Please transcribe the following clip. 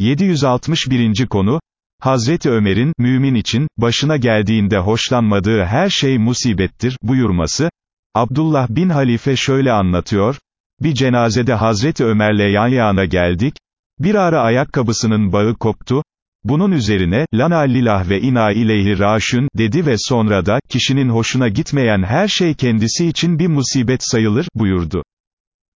761. konu, Hazreti Ömer'in, mümin için, başına geldiğinde hoşlanmadığı her şey musibettir, buyurması, Abdullah bin Halife şöyle anlatıyor, bir cenazede Hazreti Ömer'le yan yana geldik, bir ara ayakkabısının bağı koptu, bunun üzerine, lana lillah ve ina ileyhi raşün, dedi ve sonra da, kişinin hoşuna gitmeyen her şey kendisi için bir musibet sayılır, buyurdu.